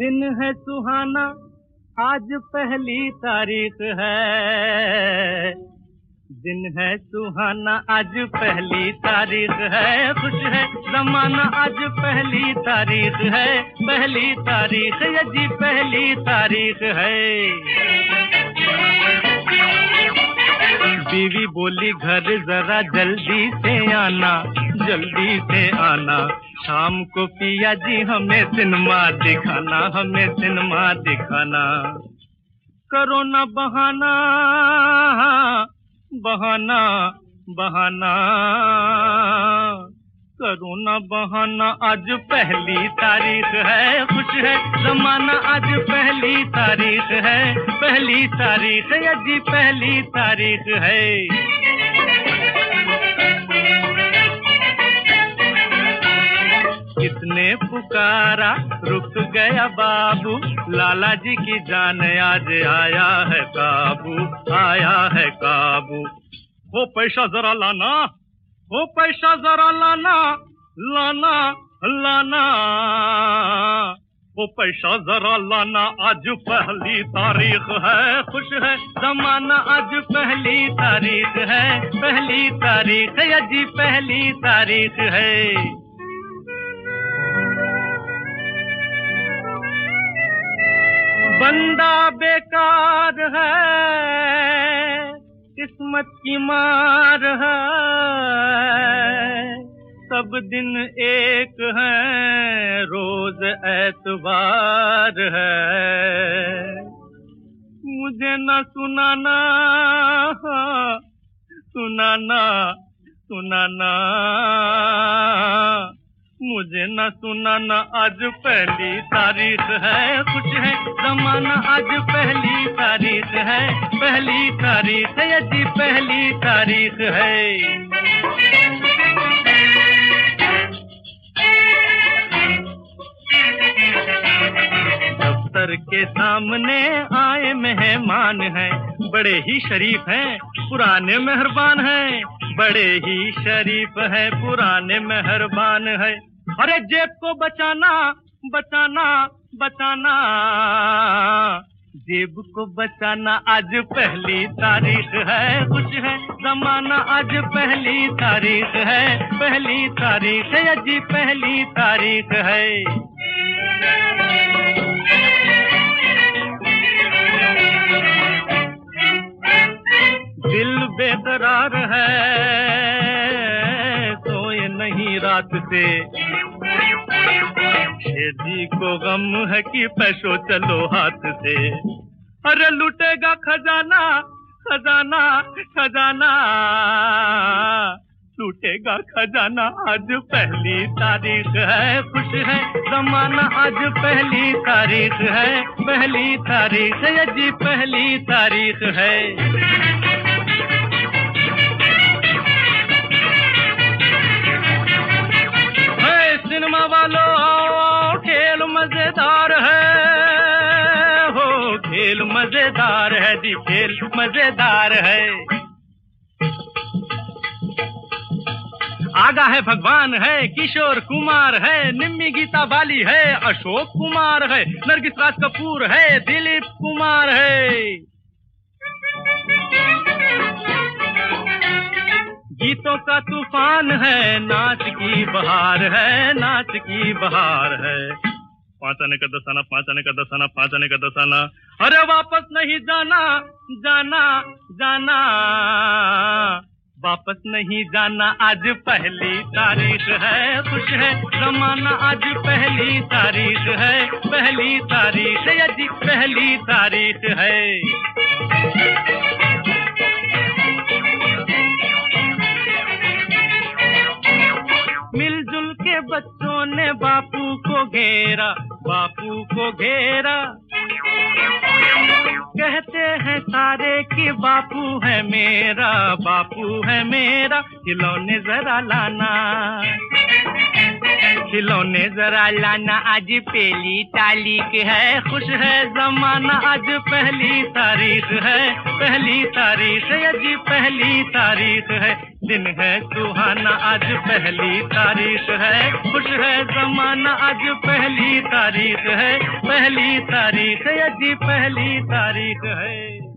दिन है सुहाना, आज पहली तारीख है। दिन है सुहाना, आज पहली तारीख है। खुश है जमाना, आज पहली तारीख है। पहली तारीख ये जी, पहली तारीख है। बीवी बोली, घर जरा जल्दी से आना, जल्दी से आना। शाम को पिया जी, हमें सिनेमा दिखाना, हमें सिनेमा दिखाना। करो ना बहाना बहाना बहाना। करो ना बहाना, आज पहली तारीख है, खुश है। जमाना आज पहली तारीख है, पहली तारीख है जी पहली तारीख है। किसने पुकारा? रुक गया बाबू। लाला जी की जान आज आया है काबू। आया है काबू। वो पैसा जरा लाना। वो पैसा जरा लाना। लाना लाना। वो पैसा जरा लाना। आज पहली तारीख है। खुश है? जमाना आज पहली तारीख है। पहली तारीख है जी पहली तारीख है। बंदा बेकार है, किस्मत की मार है। सब दिन एक है, रोज ऐतबार है। मुझे न सुनाना सुनाना सुनाना। मुझे न सुनाना आज पहली तारीख है। कुछ है जमाना, आज पहली तारीख है। पहली तारीख है पहली तारीख है। दफ्तर के सामने आए मेहमान हैं। बड़े ही शरीफ हैं, पुराने मेहरबान हैं। बड़े ही शरीफ है, पुराने मेहरबान है। अरे जेब को बचाना बचाना बचाना। जेब को बचाना आज पहली तारीख है, कुछ है। जमाना आज पहली तारीख है, पहली तारीख है जी पहली तारीख है। दिल बेकरार है, सोए नहीं रात से। शेदी को गम है कि पैसो चलो हाथ से। अरे लुटेगा खजाना खजाना खजाना। लूटेगा खजाना, आज पहली तारीख है। खुश है जमाना, आज पहली तारीख है। पहली तारीख है जी, पहली तारीख है। खेल मज़ेदार है जी, खेल मज़ेदार है। आगा है भगवान है, किशोर कुमार है, निम्मी गीता बाली है, अशोक कुमार है, नरगिस राज कपूर है, दिलीप कुमार है। गीतों का तूफ़ान है, नाच की बहार है, नाच की बहार है। पाँच आने का दसाना, पाँच आने का दसाना, पाँच आने का दसाना। अरे वापस नहीं जाना जाना जाना। वापस नहीं जाना, आज पहली तारीख है। खुश है, जमाना आज पहली तारीख है। पहली तारीख जी, पहली तारीख है। बापू को घेरा, बापू को घेरा। कहते हैं सारे कि बापू है मेरा, बापू है मेरा, खिलौने जरा लाना। खिलौने जरा लाना, आज पहली तारीख है, खुश है जमाना, आज पहली तारीख है, पहली तारीख है जी पहली तारीख है। दिन है सुहाना, आज पहली तारीख है। खुश है जमाना, आज पहली तारीख है। पहली तारीख है, जी पहली तारीख है।